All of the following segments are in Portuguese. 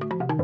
Thank you.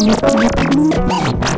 Thank you.